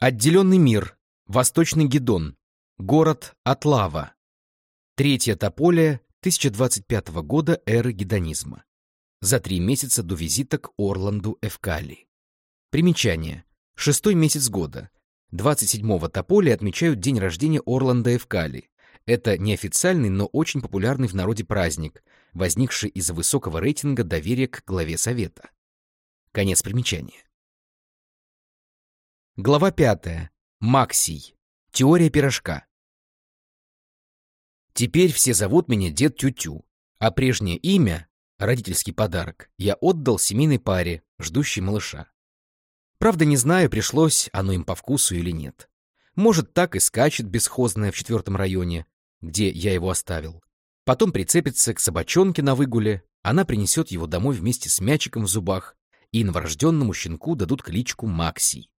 Отделенный мир. Восточный Гедон. Город Атлава. Третья тополия 1025 года эры гедонизма. За три месяца до визита к Орланду Эвкали. Примечание. Шестой месяц года. 27-го тополя отмечают день рождения Орланда Эвкали. Это неофициальный, но очень популярный в народе праздник, возникший из-за высокого рейтинга доверия к главе Совета. Конец примечания. Глава пятая. Максий. Теория пирожка. Теперь все зовут меня дед Тютю, а прежнее имя, родительский подарок, я отдал семейной паре, ждущей малыша. Правда, не знаю, пришлось оно им по вкусу или нет. Может, так и скачет бесхозное в четвертом районе, где я его оставил. Потом прицепится к собачонке на выгуле, она принесет его домой вместе с мячиком в зубах, и новорожденному щенку дадут кличку Максий.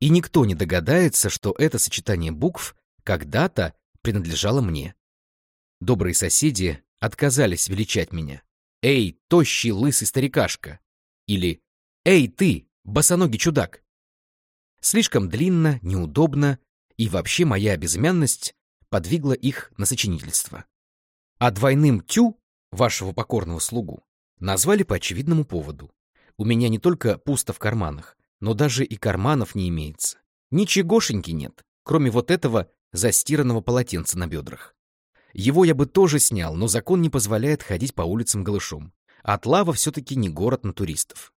И никто не догадается, что это сочетание букв когда-то принадлежало мне. Добрые соседи отказались величать меня. «Эй, тощий лысый старикашка!» или «Эй, ты, босоногий чудак!» Слишком длинно, неудобно, и вообще моя безымянность подвигла их на сочинительство. А двойным «тю» вашего покорного слугу назвали по очевидному поводу. У меня не только пусто в карманах, но даже и карманов не имеется. Ничегошеньки нет, кроме вот этого застиранного полотенца на бедрах. Его я бы тоже снял, но закон не позволяет ходить по улицам голышом. Атлава все-таки не город на туристов.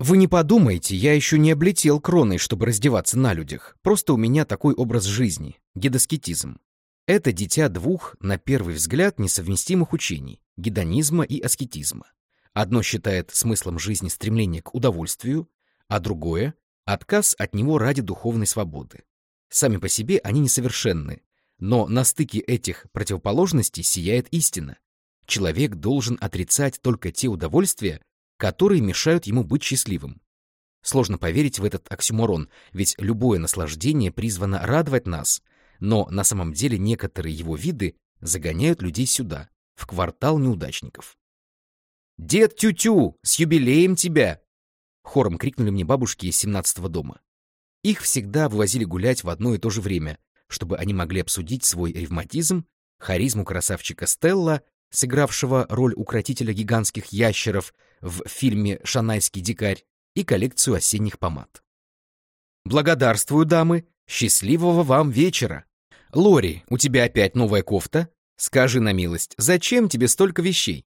Вы не подумайте, я еще не облетел кроной, чтобы раздеваться на людях. Просто у меня такой образ жизни — гедоскетизм. Это дитя двух, на первый взгляд, несовместимых учений — гедонизма и аскетизма. Одно считает смыслом жизни стремление к удовольствию, а другое — отказ от него ради духовной свободы. Сами по себе они несовершенны, но на стыке этих противоположностей сияет истина. Человек должен отрицать только те удовольствия, которые мешают ему быть счастливым. Сложно поверить в этот оксюморон, ведь любое наслаждение призвано радовать нас, но на самом деле некоторые его виды загоняют людей сюда, в квартал неудачников. «Дед Тю-Тю, с юбилеем тебя!» Хором крикнули мне бабушки из семнадцатого дома. Их всегда вывозили гулять в одно и то же время, чтобы они могли обсудить свой ревматизм, харизму красавчика Стелла, сыгравшего роль укротителя гигантских ящеров в фильме «Шанайский дикарь», и коллекцию осенних помад. «Благодарствую, дамы! Счастливого вам вечера! Лори, у тебя опять новая кофта? Скажи на милость, зачем тебе столько вещей?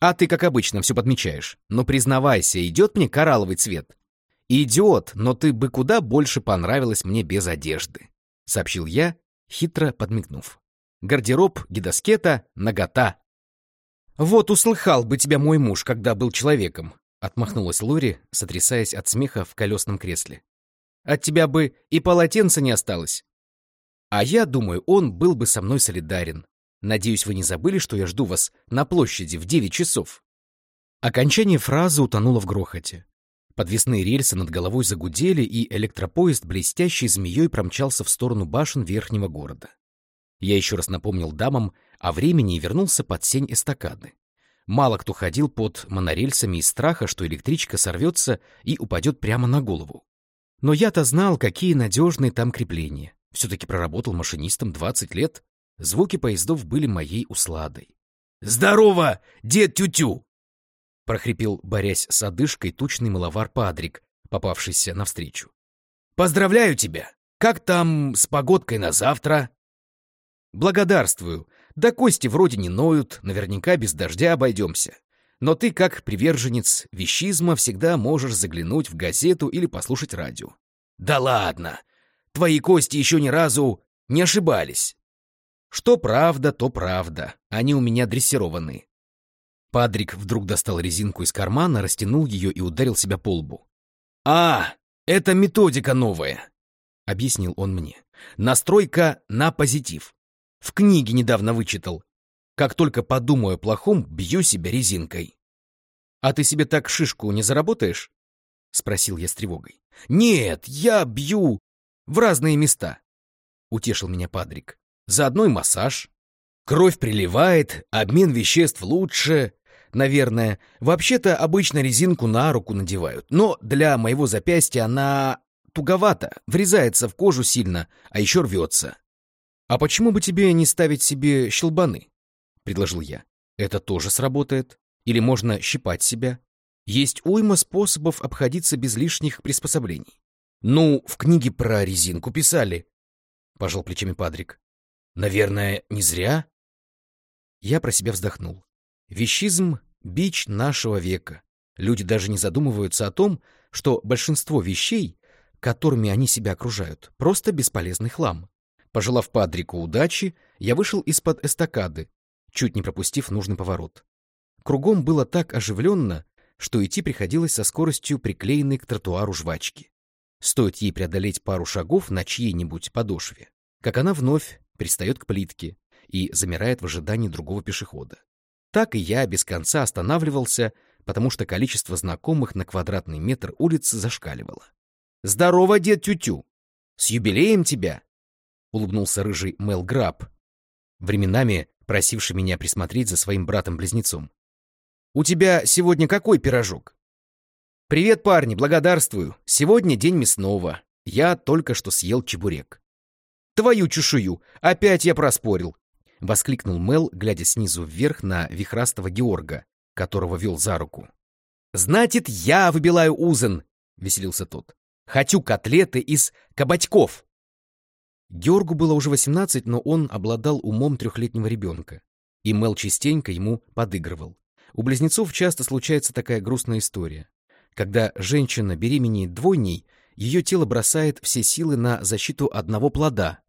А ты, как обычно, все подмечаешь. Но признавайся, идет мне коралловый цвет. Идет, но ты бы куда больше понравилась мне без одежды, сообщил я, хитро подмигнув. Гардероб, гидоскета, нагота. Вот услыхал бы тебя мой муж, когда был человеком, отмахнулась Лори, сотрясаясь от смеха в колесном кресле. От тебя бы и полотенца не осталось. А я думаю, он был бы со мной солидарен, Надеюсь, вы не забыли, что я жду вас на площади в девять часов. Окончание фразы утонуло в грохоте. Подвесные рельсы над головой загудели, и электропоезд блестящей змеей промчался в сторону башен верхнего города. Я еще раз напомнил дамам о времени и вернулся под сень эстакады. Мало кто ходил под монорельсами из страха, что электричка сорвется и упадет прямо на голову. Но я-то знал, какие надежные там крепления. Все-таки проработал машинистом 20 лет. Звуки поездов были моей усладой. «Здорово, дед Тютю!» — прохрипел, борясь с одышкой, тучный маловар Падрик, попавшийся навстречу. «Поздравляю тебя! Как там с погодкой на завтра?» «Благодарствую. Да кости вроде не ноют, наверняка без дождя обойдемся. Но ты, как приверженец вещизма, всегда можешь заглянуть в газету или послушать радио». «Да ладно! Твои кости еще ни разу не ошибались!» Что правда, то правда. Они у меня дрессированные. Падрик вдруг достал резинку из кармана, растянул ее и ударил себя по лбу. «А, это методика новая», — объяснил он мне. «Настройка на позитив. В книге недавно вычитал. Как только подумаю о плохом, бью себя резинкой». «А ты себе так шишку не заработаешь?» — спросил я с тревогой. «Нет, я бью в разные места», — утешил меня Падрик. Заодно и массаж. Кровь приливает, обмен веществ лучше. Наверное, вообще-то обычно резинку на руку надевают, но для моего запястья она туговато, врезается в кожу сильно, а еще рвется. «А почему бы тебе не ставить себе щелбаны?» — предложил я. «Это тоже сработает. Или можно щипать себя. Есть уйма способов обходиться без лишних приспособлений. Ну, в книге про резинку писали», — пожал плечами Падрик. «Наверное, не зря?» Я про себя вздохнул. Вещизм — бич нашего века. Люди даже не задумываются о том, что большинство вещей, которыми они себя окружают, просто бесполезный хлам. Пожелав Падрику удачи, я вышел из-под эстакады, чуть не пропустив нужный поворот. Кругом было так оживленно, что идти приходилось со скоростью приклеенной к тротуару жвачки. Стоит ей преодолеть пару шагов на чьей-нибудь подошве, как она вновь пристает к плитке и замирает в ожидании другого пешехода. Так и я без конца останавливался, потому что количество знакомых на квадратный метр улицы зашкаливало. «Здорово, дед Тютю! С юбилеем тебя!» — улыбнулся рыжий Мел Граб, временами просивший меня присмотреть за своим братом-близнецом. «У тебя сегодня какой пирожок?» «Привет, парни, благодарствую. Сегодня день мясного. Я только что съел чебурек». «Твою чешую! Опять я проспорил!» — воскликнул Мел, глядя снизу вверх на вихрастого Георга, которого вел за руку. «Значит, я выбилаю узен!» — веселился тот. «Хочу котлеты из кабачков!» Георгу было уже восемнадцать, но он обладал умом трехлетнего ребенка. И Мел частенько ему подыгрывал. У близнецов часто случается такая грустная история. Когда женщина беременеет двойней, ее тело бросает все силы на защиту одного плода,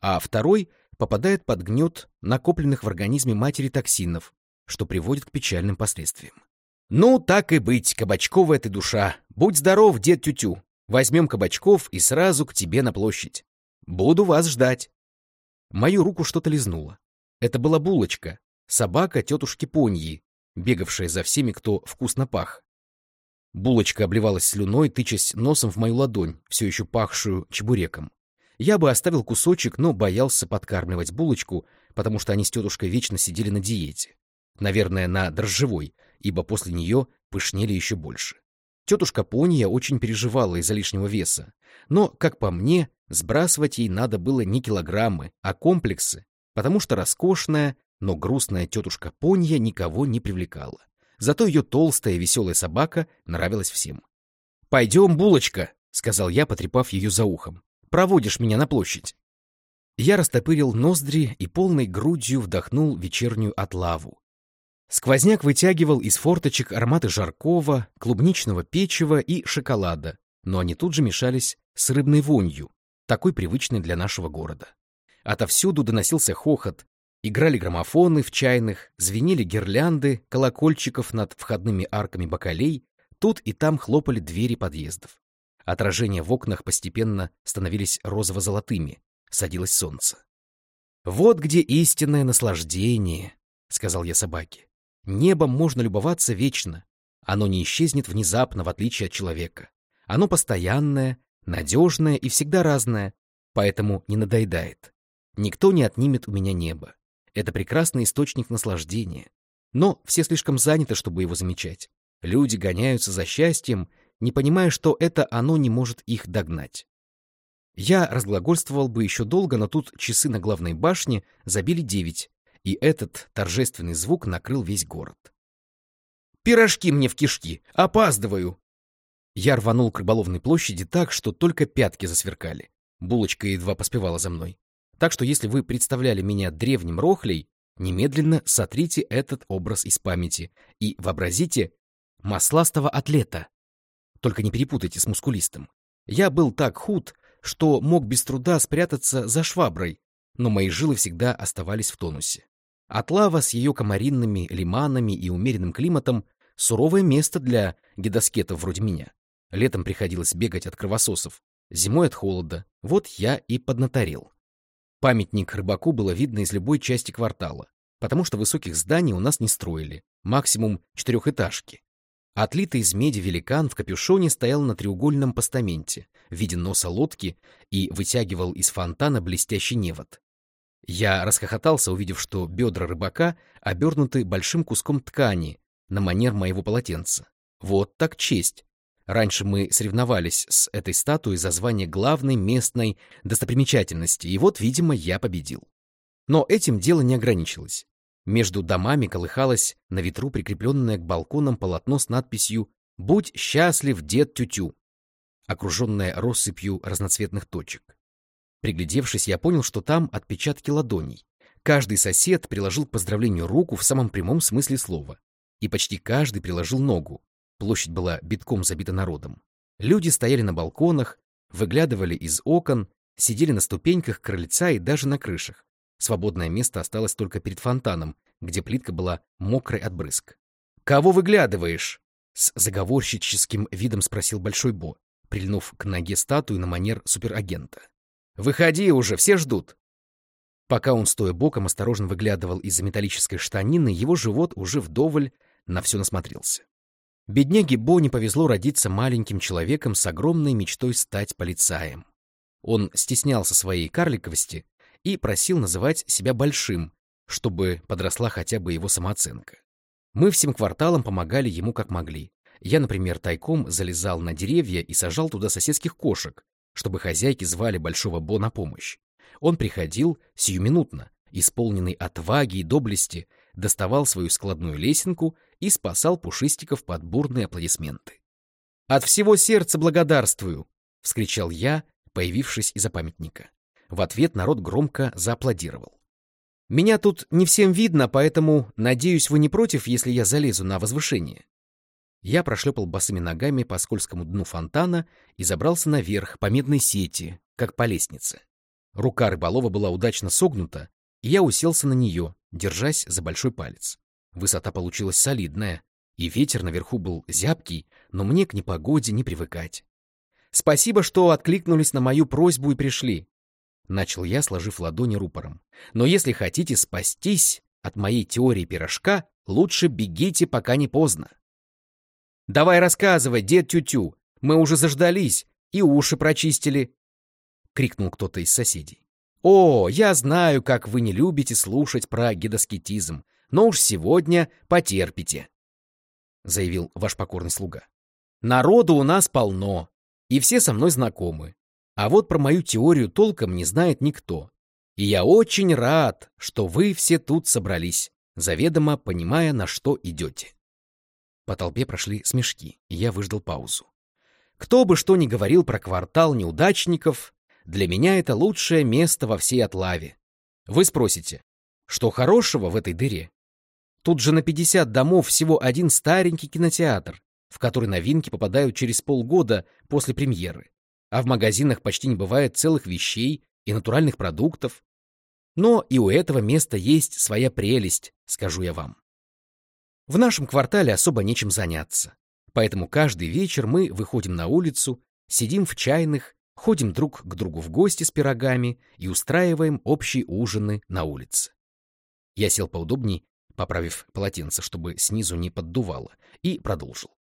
а второй попадает под гнет накопленных в организме матери токсинов, что приводит к печальным последствиям. «Ну, так и быть, Кабачковая ты душа. Будь здоров, дед Тютю. Возьмем кабачков и сразу к тебе на площадь. Буду вас ждать». Мою руку что-то лизнуло. Это была булочка, собака тетушки Поньи, бегавшая за всеми, кто вкусно пах. Булочка обливалась слюной, тычась носом в мою ладонь, все еще пахшую чебуреком. Я бы оставил кусочек, но боялся подкармливать булочку, потому что они с тетушкой вечно сидели на диете. Наверное, на дрожжевой, ибо после нее пышнели еще больше. Тетушка Пония очень переживала из-за лишнего веса, но, как по мне, сбрасывать ей надо было не килограммы, а комплексы, потому что роскошная, но грустная тетушка Понья никого не привлекала. Зато ее толстая веселая собака нравилась всем. «Пойдем, булочка!» — сказал я, потрепав ее за ухом проводишь меня на площадь?» Я растопырил ноздри и полной грудью вдохнул вечернюю отлаву. Сквозняк вытягивал из форточек ароматы жаркого, клубничного печива и шоколада, но они тут же мешались с рыбной вонью, такой привычной для нашего города. Отовсюду доносился хохот, играли граммофоны в чайных, звенели гирлянды колокольчиков над входными арками бакалей, тут и там хлопали двери подъездов. Отражения в окнах постепенно становились розово-золотыми. Садилось солнце. «Вот где истинное наслаждение», — сказал я собаке. «Небом можно любоваться вечно. Оно не исчезнет внезапно, в отличие от человека. Оно постоянное, надежное и всегда разное, поэтому не надоедает. Никто не отнимет у меня небо. Это прекрасный источник наслаждения. Но все слишком заняты, чтобы его замечать. Люди гоняются за счастьем не понимая, что это оно не может их догнать. Я разглагольствовал бы еще долго, но тут часы на главной башне забили девять, и этот торжественный звук накрыл весь город. «Пирожки мне в кишки! Опаздываю!» Я рванул к рыболовной площади так, что только пятки засверкали. Булочка едва поспевала за мной. Так что если вы представляли меня древним рохлей, немедленно сотрите этот образ из памяти и вообразите масластого атлета, только не перепутайте с мускулистом. Я был так худ, что мог без труда спрятаться за шваброй, но мои жилы всегда оставались в тонусе. Атлава с ее комаринными лиманами и умеренным климатом — суровое место для гидоскетов вроде меня. Летом приходилось бегать от кровососов, зимой от холода. Вот я и поднаторел. Памятник рыбаку было видно из любой части квартала, потому что высоких зданий у нас не строили, максимум четырехэтажки. Отлитый из меди великан в капюшоне стоял на треугольном постаменте в виде носа лодки и вытягивал из фонтана блестящий невод. Я расхохотался, увидев, что бедра рыбака обернуты большим куском ткани на манер моего полотенца. Вот так честь. Раньше мы соревновались с этой статуей за звание главной местной достопримечательности, и вот, видимо, я победил. Но этим дело не ограничилось. Между домами колыхалось на ветру прикрепленное к балконам полотно с надписью «Будь счастлив, дед Тютю», окруженное россыпью разноцветных точек. Приглядевшись, я понял, что там отпечатки ладоней. Каждый сосед приложил к поздравлению руку в самом прямом смысле слова. И почти каждый приложил ногу, Площадь была битком забита народом. Люди стояли на балконах, выглядывали из окон, сидели на ступеньках крыльца и даже на крышах. Свободное место осталось только перед фонтаном, где плитка была мокрой от брызг. «Кого выглядываешь?» — с заговорщическим видом спросил Большой Бо, прильнув к ноге статуи на манер суперагента. «Выходи уже, все ждут!» Пока он, стоя боком, осторожно выглядывал из-за металлической штанины, его живот уже вдоволь на все насмотрелся. Бедняге Бо не повезло родиться маленьким человеком с огромной мечтой стать полицаем. Он стеснялся своей карликовости и просил называть себя большим, чтобы подросла хотя бы его самооценка. Мы всем кварталам помогали ему как могли. Я, например, тайком залезал на деревья и сажал туда соседских кошек, чтобы хозяйки звали Большого Бо на помощь. Он приходил сиюминутно, исполненный отваги и доблести, доставал свою складную лесенку и спасал пушистиков под бурные аплодисменты. «От всего сердца благодарствую!» — вскричал я, появившись из-за памятника. В ответ народ громко зааплодировал. «Меня тут не всем видно, поэтому, надеюсь, вы не против, если я залезу на возвышение?» Я прошлепал босыми ногами по скользкому дну фонтана и забрался наверх по медной сети, как по лестнице. Рука рыболова была удачно согнута, и я уселся на нее, держась за большой палец. Высота получилась солидная, и ветер наверху был зябкий, но мне к непогоде не привыкать. «Спасибо, что откликнулись на мою просьбу и пришли», — начал я, сложив ладони рупором. «Но если хотите спастись от моей теории пирожка, лучше бегите, пока не поздно». «Давай рассказывай, дед Тютю, мы уже заждались и уши прочистили», — крикнул кто-то из соседей. «О, я знаю, как вы не любите слушать про гидоскетизм, но уж сегодня потерпите», — заявил ваш покорный слуга. «Народу у нас полно, и все со мной знакомы. А вот про мою теорию толком не знает никто. И я очень рад, что вы все тут собрались, заведомо понимая, на что идете». По толпе прошли смешки, и я выждал паузу. Кто бы что ни говорил про квартал неудачников, для меня это лучшее место во всей Атлаве. Вы спросите, что хорошего в этой дыре? Тут же на 50 домов всего один старенький кинотеатр, в который новинки попадают через полгода после премьеры. А в магазинах почти не бывает целых вещей и натуральных продуктов. Но и у этого места есть своя прелесть, скажу я вам. В нашем квартале особо нечем заняться. Поэтому каждый вечер мы выходим на улицу, сидим в чайных ходим друг к другу в гости с пирогами и устраиваем общие ужины на улице. Я сел поудобней, поправив полотенце, чтобы снизу не поддувало, и продолжил.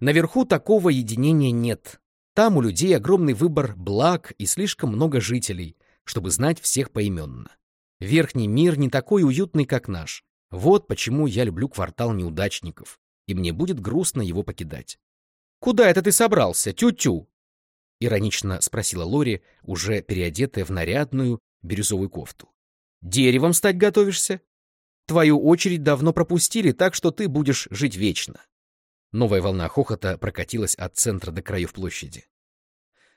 Наверху такого единения нет. Там у людей огромный выбор благ и слишком много жителей, чтобы знать всех поименно. Верхний мир не такой уютный, как наш. Вот почему я люблю квартал неудачников, и мне будет грустно его покидать. «Куда это ты собрался, тю-тю?» Иронично спросила Лори, уже переодетая в нарядную бирюзовую кофту. «Деревом стать готовишься? Твою очередь давно пропустили, так что ты будешь жить вечно». Новая волна хохота прокатилась от центра до краев площади.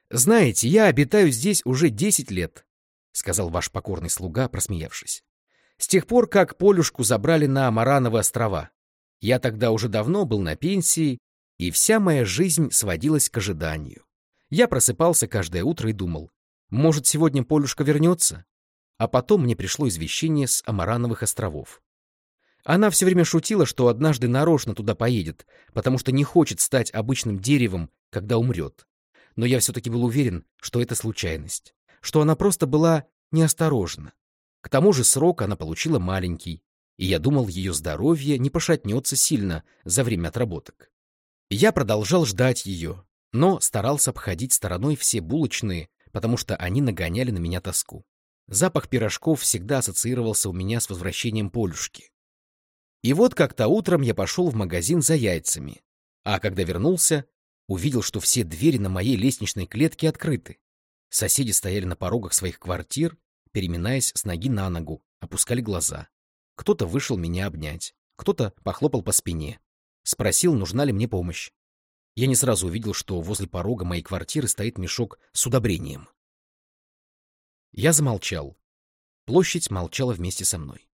«Знаете, я обитаю здесь уже десять лет», — сказал ваш покорный слуга, просмеявшись. «С тех пор, как Полюшку забрали на Марановы острова. Я тогда уже давно был на пенсии, и вся моя жизнь сводилась к ожиданию. Я просыпался каждое утро и думал, может, сегодня Полюшка вернется? А потом мне пришло извещение с Амарановых островов. Она все время шутила, что однажды нарочно туда поедет, потому что не хочет стать обычным деревом, когда умрет. Но я все-таки был уверен, что это случайность, что она просто была неосторожна. К тому же срок она получила маленький, и я думал, ее здоровье не пошатнется сильно за время отработок. Я продолжал ждать ее, но старался обходить стороной все булочные, потому что они нагоняли на меня тоску. Запах пирожков всегда ассоциировался у меня с возвращением Полюшки. И вот как-то утром я пошел в магазин за яйцами, а когда вернулся, увидел, что все двери на моей лестничной клетке открыты. Соседи стояли на порогах своих квартир, переминаясь с ноги на ногу, опускали глаза. Кто-то вышел меня обнять, кто-то похлопал по спине. Спросил, нужна ли мне помощь. Я не сразу увидел, что возле порога моей квартиры стоит мешок с удобрением. Я замолчал. Площадь молчала вместе со мной.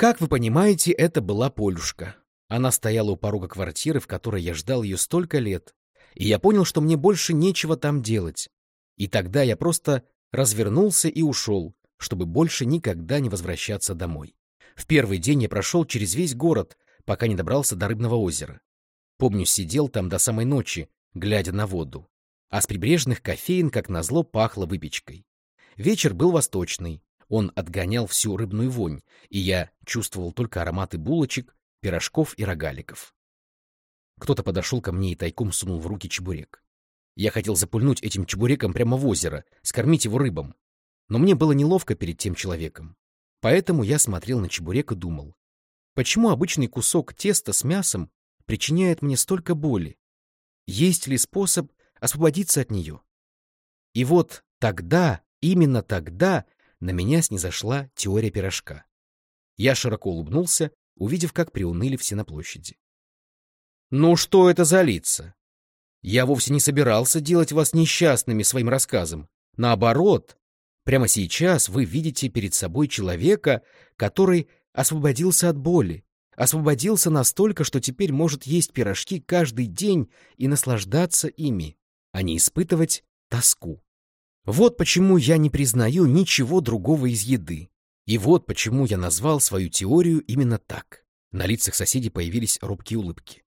Как вы понимаете, это была Полюшка. Она стояла у порога квартиры, в которой я ждал ее столько лет, и я понял, что мне больше нечего там делать. И тогда я просто развернулся и ушел, чтобы больше никогда не возвращаться домой. В первый день я прошел через весь город, пока не добрался до Рыбного озера. Помню, сидел там до самой ночи, глядя на воду. А с прибрежных кофеин, как назло, пахло выпечкой. Вечер был восточный, он отгонял всю рыбную вонь, и я чувствовал только ароматы булочек, пирожков и рогаликов. Кто-то подошел ко мне и тайком сунул в руки чебурек. Я хотел запульнуть этим чебуреком прямо в озеро, скормить его рыбам. Но мне было неловко перед тем человеком. Поэтому я смотрел на чебурек и думал, почему обычный кусок теста с мясом причиняет мне столько боли? Есть ли способ освободиться от нее? И вот тогда, именно тогда, на меня снизошла теория пирожка. Я широко улыбнулся, увидев, как приуныли все на площади. «Ну что это за лица? Я вовсе не собирался делать вас несчастными своим рассказом. Наоборот, прямо сейчас вы видите перед собой человека, который освободился от боли, освободился настолько, что теперь может есть пирожки каждый день и наслаждаться ими, а не испытывать тоску. Вот почему я не признаю ничего другого из еды. И вот почему я назвал свою теорию именно так. На лицах соседей появились робкие улыбки.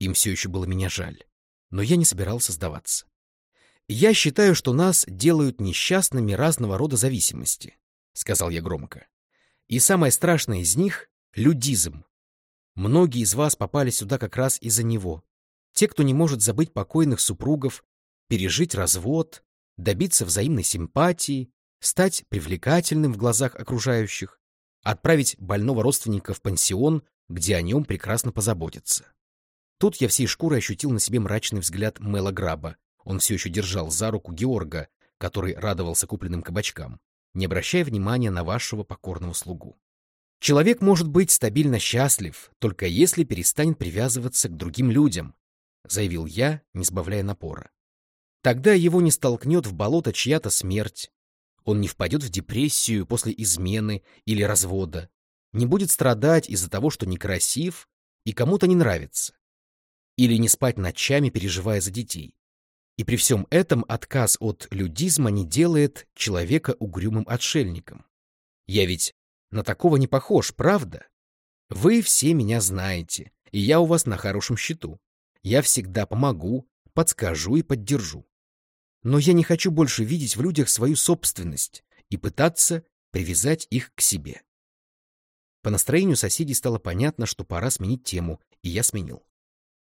Им все еще было меня жаль. Но я не собирался сдаваться. «Я считаю, что нас делают несчастными разного рода зависимости», — сказал я громко. «И самое страшное из них — людизм. Многие из вас попали сюда как раз из-за него. Те, кто не может забыть покойных супругов, пережить развод, добиться взаимной симпатии, стать привлекательным в глазах окружающих, отправить больного родственника в пансион, где о нем прекрасно позаботятся. Тут я всей шкурой ощутил на себе мрачный взгляд Мэла Граба. Он все еще держал за руку Георга, который радовался купленным кабачкам, не обращая внимания на вашего покорного слугу. Человек может быть стабильно счастлив, только если перестанет привязываться к другим людям, заявил я, не сбавляя напора. Тогда его не столкнет в болото чья-то смерть, он не впадет в депрессию после измены или развода, не будет страдать из-за того, что некрасив и кому-то не нравится, или не спать ночами, переживая за детей. И при всем этом отказ от людизма не делает человека угрюмым отшельником. Я ведь на такого не похож, правда? Вы все меня знаете, и я у вас на хорошем счету. Я всегда помогу, подскажу и поддержу но я не хочу больше видеть в людях свою собственность и пытаться привязать их к себе. По настроению соседей стало понятно, что пора сменить тему, и я сменил.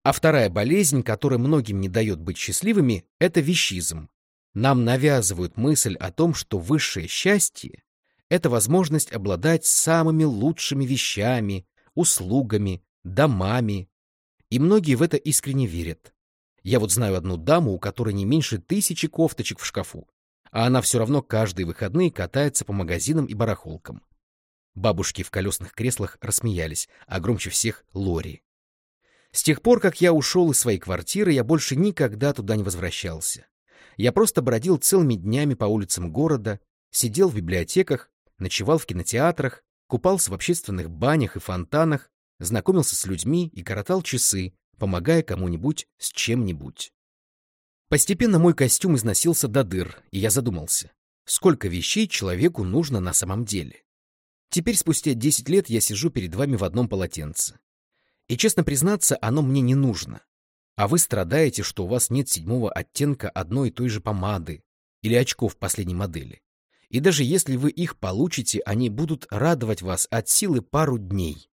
А вторая болезнь, которая многим не дает быть счастливыми, это вещизм. Нам навязывают мысль о том, что высшее счастье — это возможность обладать самыми лучшими вещами, услугами, домами. И многие в это искренне верят. Я вот знаю одну даму, у которой не меньше тысячи кофточек в шкафу, а она все равно каждые выходные катается по магазинам и барахолкам. Бабушки в колесных креслах рассмеялись, а громче всех — Лори. С тех пор, как я ушел из своей квартиры, я больше никогда туда не возвращался. Я просто бродил целыми днями по улицам города, сидел в библиотеках, ночевал в кинотеатрах, купался в общественных банях и фонтанах, знакомился с людьми и коротал часы, помогая кому-нибудь с чем-нибудь. Постепенно мой костюм износился до дыр, и я задумался, сколько вещей человеку нужно на самом деле. Теперь, спустя 10 лет, я сижу перед вами в одном полотенце. И, честно признаться, оно мне не нужно. А вы страдаете, что у вас нет седьмого оттенка одной и той же помады или очков последней модели. И даже если вы их получите, они будут радовать вас от силы пару дней.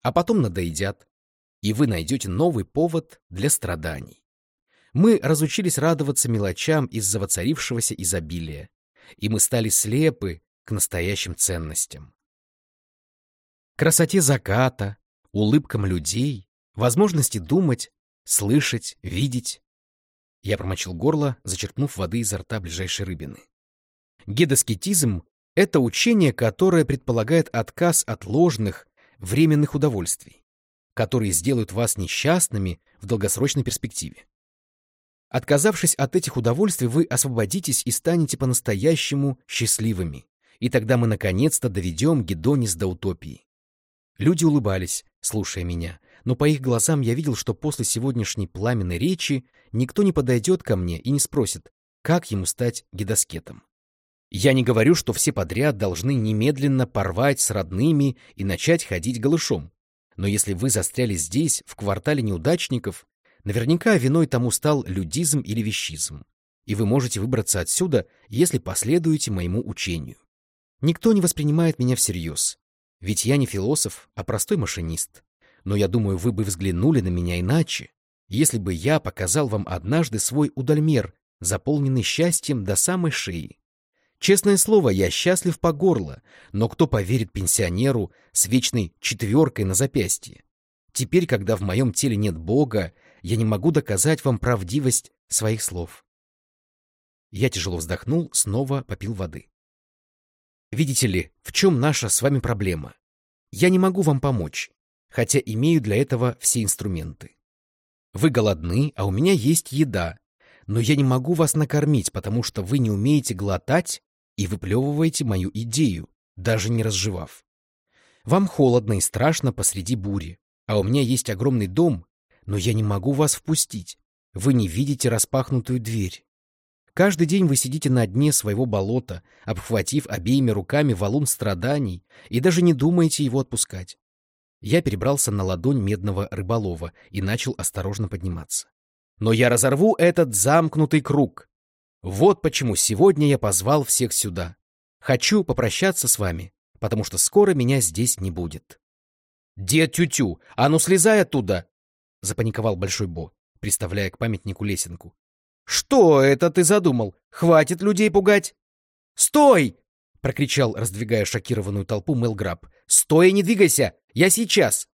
А потом надоедят, и вы найдете новый повод для страданий. Мы разучились радоваться мелочам из-за воцарившегося изобилия, и мы стали слепы к настоящим ценностям. Красоте заката, улыбкам людей, возможности думать, слышать, видеть. Я промочил горло, зачерпнув воды изо рта ближайшей рыбины. Гедоскетизм — это учение, которое предполагает отказ от ложных, временных удовольствий, которые сделают вас несчастными в долгосрочной перспективе. Отказавшись от этих удовольствий, вы освободитесь и станете по-настоящему счастливыми, и тогда мы наконец-то доведем Гедонис до утопии. Люди улыбались, слушая меня, но по их глазам я видел, что после сегодняшней пламенной речи никто не подойдет ко мне и не спросит, как ему стать гидоскетом. Я не говорю, что все подряд должны немедленно порвать с родными и начать ходить голышом. Но если вы застряли здесь, в квартале неудачников, наверняка виной тому стал людизм или вещизм. И вы можете выбраться отсюда, если последуете моему учению. Никто не воспринимает меня всерьез. Ведь я не философ, а простой машинист. Но я думаю, вы бы взглянули на меня иначе, если бы я показал вам однажды свой удальмер, заполненный счастьем до самой шеи. Честное слово, я счастлив по горло, но кто поверит пенсионеру с вечной четверкой на запястье? Теперь, когда в моем теле нет Бога, я не могу доказать вам правдивость своих слов. Я тяжело вздохнул, снова попил воды. Видите ли, в чем наша с вами проблема? Я не могу вам помочь, хотя имею для этого все инструменты. Вы голодны, а у меня есть еда, но я не могу вас накормить, потому что вы не умеете глотать и выплевываете мою идею, даже не разжевав. Вам холодно и страшно посреди бури, а у меня есть огромный дом, но я не могу вас впустить. Вы не видите распахнутую дверь. Каждый день вы сидите на дне своего болота, обхватив обеими руками валун страданий, и даже не думаете его отпускать. Я перебрался на ладонь медного рыболова и начал осторожно подниматься. Но я разорву этот замкнутый круг. Вот почему сегодня я позвал всех сюда. Хочу попрощаться с вами, потому что скоро меня здесь не будет. «Дед Тютю, а ну слезай оттуда!» — запаниковал Большой Бо, приставляя к памятнику лесенку. «Что это ты задумал? Хватит людей пугать!» «Стой!» — прокричал, раздвигая шокированную толпу Мелграб. «Стой и не двигайся! Я сейчас!»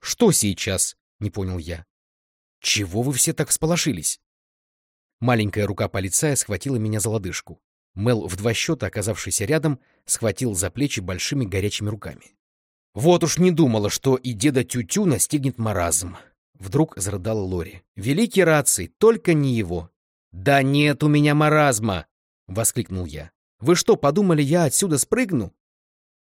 «Что сейчас?» — не понял я. «Чего вы все так всполошились?» Маленькая рука полицая схватила меня за лодыжку. Мел, в два счета оказавшийся рядом, схватил за плечи большими горячими руками. «Вот уж не думала, что и деда Тютю настигнет маразм!» Вдруг зарыдала Лори. «Великий раций, только не его!» «Да нет у меня маразма!» — воскликнул я. «Вы что, подумали, я отсюда спрыгну?»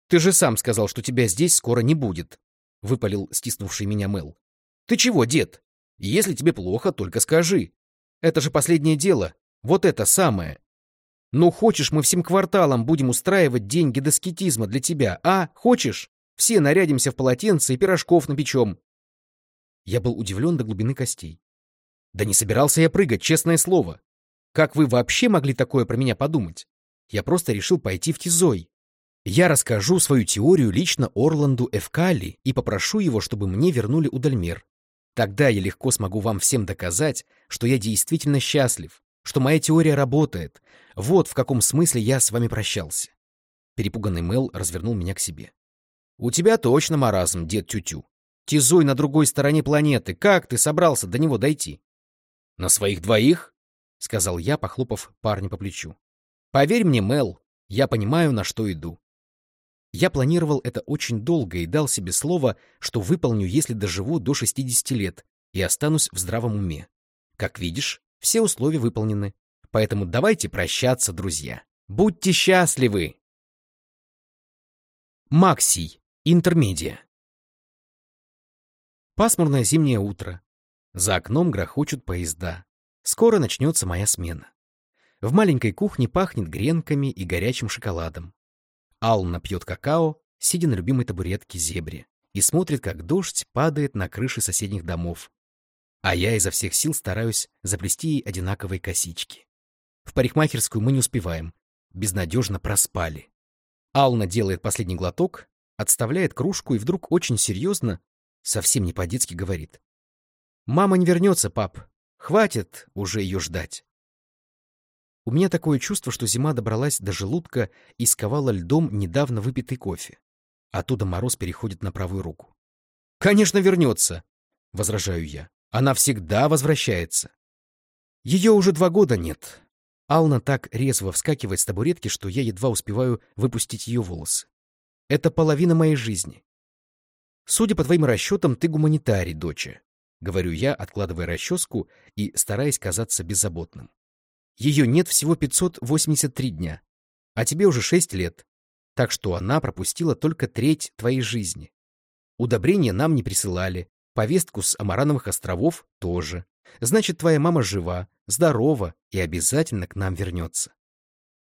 «Ты же сам сказал, что тебя здесь скоро не будет!» — выпалил стиснувший меня Мел. «Ты чего, дед? Если тебе плохо, только скажи. Это же последнее дело. Вот это самое. Ну, хочешь, мы всем кварталом будем устраивать день гедоскетизма для тебя, а? Хочешь? Все нарядимся в полотенце и пирожков напечем. Я был удивлен до глубины костей. Да не собирался я прыгать, честное слово. Как вы вообще могли такое про меня подумать? Я просто решил пойти в Тизой. Я расскажу свою теорию лично Орланду Эвкали и попрошу его, чтобы мне вернули удальмер. Тогда я легко смогу вам всем доказать, что я действительно счастлив, что моя теория работает. Вот в каком смысле я с вами прощался. Перепуганный Мел развернул меня к себе. — У тебя точно маразм, дед Тютю. Тизой на другой стороне планеты. Как ты собрался до него дойти? — На своих двоих? — сказал я, похлопав парня по плечу. — Поверь мне, Мел, я понимаю, на что иду. Я планировал это очень долго и дал себе слово, что выполню, если доживу до 60 лет и останусь в здравом уме. Как видишь, все условия выполнены. Поэтому давайте прощаться, друзья. Будьте счастливы! Максий. Интермедиа. Пасмурное зимнее утро. За окном грохочут поезда. Скоро начнется моя смена. В маленькой кухне пахнет гренками и горячим шоколадом. Ална пьет какао, сидя на любимой табуретке зебре, и смотрит, как дождь падает на крыши соседних домов. А я изо всех сил стараюсь заплести ей одинаковые косички. В парикмахерскую мы не успеваем. Безнадежно проспали. Ална делает последний глоток, отставляет кружку и вдруг очень серьезно, совсем не по-детски говорит. «Мама не вернется, пап. Хватит уже ее ждать». У меня такое чувство, что зима добралась до желудка и сковала льдом недавно выпитый кофе. Оттуда мороз переходит на правую руку. «Конечно, вернется!» — возражаю я. Она всегда возвращается. Ее уже два года нет. Ална так резво вскакивает с табуретки, что я едва успеваю выпустить ее волосы. Это половина моей жизни. Судя по твоим расчетам, ты гуманитарий, доча. Говорю я, откладывая расческу и стараясь казаться беззаботным. Ее нет всего 583 дня, а тебе уже 6 лет, так что она пропустила только треть твоей жизни. Удобрения нам не присылали, повестку с Амарановых островов тоже. Значит, твоя мама жива, здорова и обязательно к нам вернется.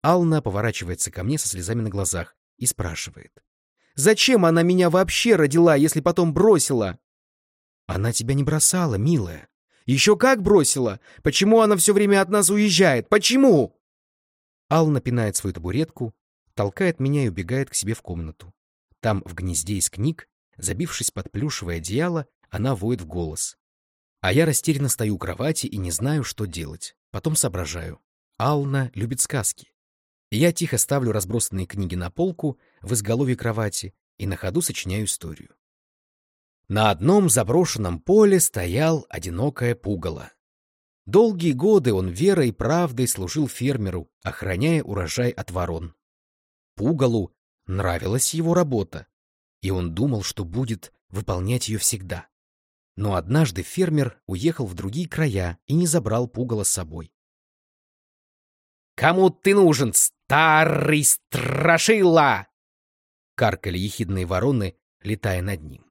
Ална поворачивается ко мне со слезами на глазах и спрашивает. «Зачем она меня вообще родила, если потом бросила?» «Она тебя не бросала, милая». «Еще как бросила! Почему она все время от нас уезжает? Почему?» Ална пинает свою табуретку, толкает меня и убегает к себе в комнату. Там, в гнезде из книг, забившись под плюшевое одеяло, она воет в голос. А я растерянно стою у кровати и не знаю, что делать. Потом соображаю. Ална любит сказки. Я тихо ставлю разбросанные книги на полку в изголовье кровати и на ходу сочиняю историю. На одном заброшенном поле стоял одинокое пугало. Долгие годы он верой и правдой служил фермеру, охраняя урожай от ворон. Пугалу нравилась его работа, и он думал, что будет выполнять ее всегда. Но однажды фермер уехал в другие края и не забрал пугало с собой. «Кому ты нужен, старый страшила?» — каркали ехидные вороны, летая над ним.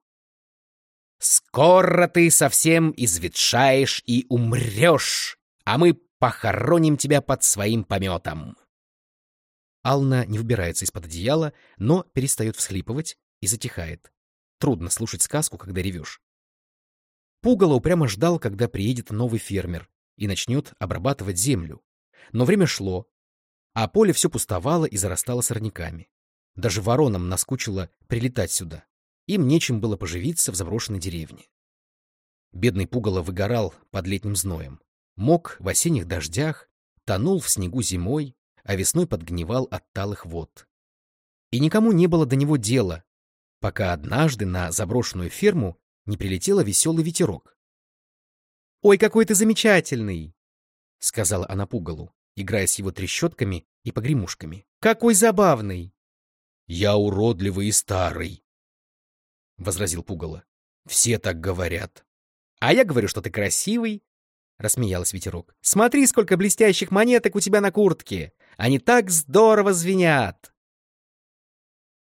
«Скоро ты совсем изветшаешь и умрешь, а мы похороним тебя под своим пометом». Ална не выбирается из-под одеяла, но перестает всхлипывать и затихает. Трудно слушать сказку, когда ревешь. Пугало упрямо ждал, когда приедет новый фермер и начнет обрабатывать землю. Но время шло, а поле все пустовало и зарастало сорняками. Даже воронам наскучило прилетать сюда. Им нечем было поживиться в заброшенной деревне. Бедный пугало выгорал под летним зноем. Мок в осенних дождях, тонул в снегу зимой, а весной подгнивал от талых вод. И никому не было до него дела, пока однажды на заброшенную ферму не прилетел веселый ветерок. «Ой, какой ты замечательный!» — сказала она пугалу, играя с его трещотками и погремушками. «Какой забавный!» «Я уродливый и старый!» — возразил пугало. «Все так говорят». «А я говорю, что ты красивый!» — рассмеялась ветерок. «Смотри, сколько блестящих монеток у тебя на куртке! Они так здорово звенят!»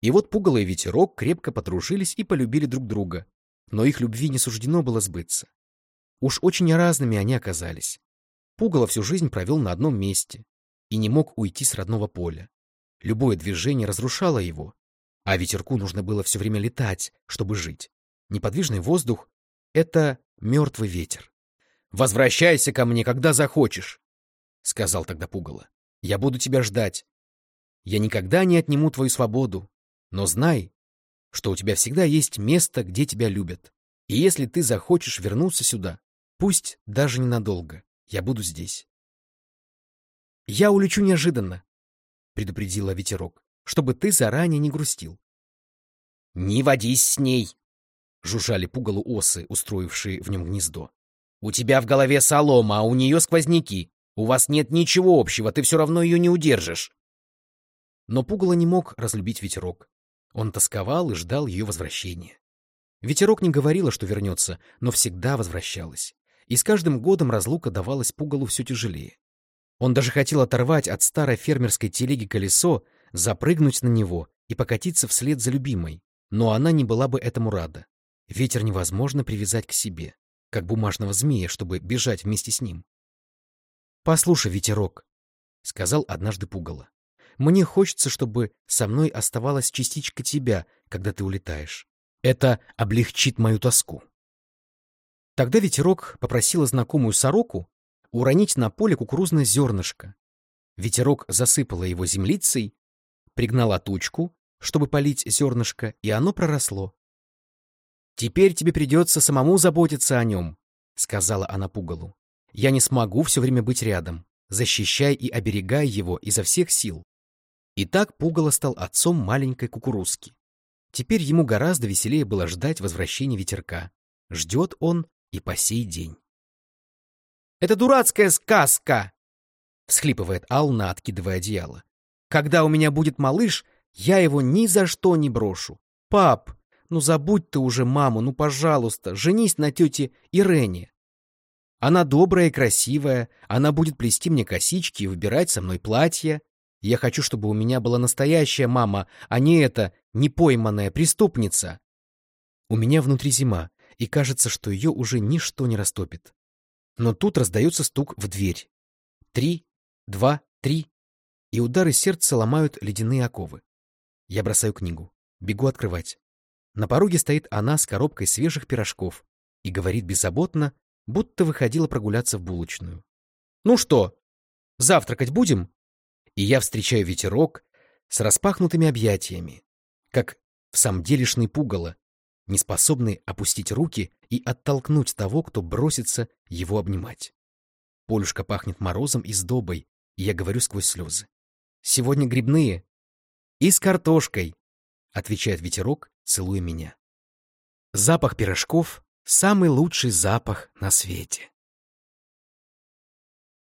И вот пугало и ветерок крепко подружились и полюбили друг друга, но их любви не суждено было сбыться. Уж очень разными они оказались. Пугало всю жизнь провел на одном месте и не мог уйти с родного поля. Любое движение разрушало его, а ветерку нужно было все время летать, чтобы жить. Неподвижный воздух — это мертвый ветер. «Возвращайся ко мне, когда захочешь», — сказал тогда Пугало. «Я буду тебя ждать. Я никогда не отниму твою свободу, но знай, что у тебя всегда есть место, где тебя любят. И если ты захочешь вернуться сюда, пусть даже ненадолго, я буду здесь. «Я улечу неожиданно», — предупредила ветерок, «чтобы ты заранее не грустил». «Не водись с ней!» — жужжали пугалу осы, устроившие в нем гнездо. «У тебя в голове солома, а у нее сквозняки. У вас нет ничего общего, ты все равно ее не удержишь». Но пугало не мог разлюбить ветерок. Он тосковал и ждал ее возвращения. Ветерок не говорила, что вернется, но всегда возвращалась. И с каждым годом разлука давалась пугалу все тяжелее. Он даже хотел оторвать от старой фермерской телеги колесо, запрыгнуть на него и покатиться вслед за любимой, но она не была бы этому рада. Ветер невозможно привязать к себе, как бумажного змея, чтобы бежать вместе с ним. «Послушай, ветерок», — сказал однажды пугало. Мне хочется, чтобы со мной оставалась частичка тебя, когда ты улетаешь. Это облегчит мою тоску. Тогда ветерок попросила знакомую сороку уронить на поле кукурузное зернышко. Ветерок засыпала его землицей, пригнала тучку, чтобы полить зернышко, и оно проросло. «Теперь тебе придется самому заботиться о нем», — сказала она пугалу. «Я не смогу все время быть рядом. Защищай и оберегай его изо всех сил. И так Пугало стал отцом маленькой кукурузки. Теперь ему гораздо веселее было ждать возвращения ветерка. Ждет он и по сей день. Это дурацкая сказка!» Всхлипывает Ална, откидывая одеяло. «Когда у меня будет малыш, я его ни за что не брошу. Пап, ну забудь ты уже маму, ну пожалуйста, женись на тете Ирене. Она добрая и красивая, она будет плести мне косички и выбирать со мной платье. Я хочу, чтобы у меня была настоящая мама, а не эта непойманная преступница. У меня внутри зима, и кажется, что ее уже ничто не растопит. Но тут раздается стук в дверь. Три, два, три, и удары сердца ломают ледяные оковы. Я бросаю книгу, бегу открывать. На пороге стоит она с коробкой свежих пирожков и говорит беззаботно, будто выходила прогуляться в булочную. «Ну что, завтракать будем?» И я встречаю ветерок с распахнутыми объятиями, как в самом делешный пугало, не способный опустить руки и оттолкнуть того, кто бросится его обнимать. Полюшка пахнет морозом и сдобой, и я говорю сквозь слезы. «Сегодня грибные. И с картошкой», — отвечает ветерок целуя меня. Запах пирожков — самый лучший запах на свете.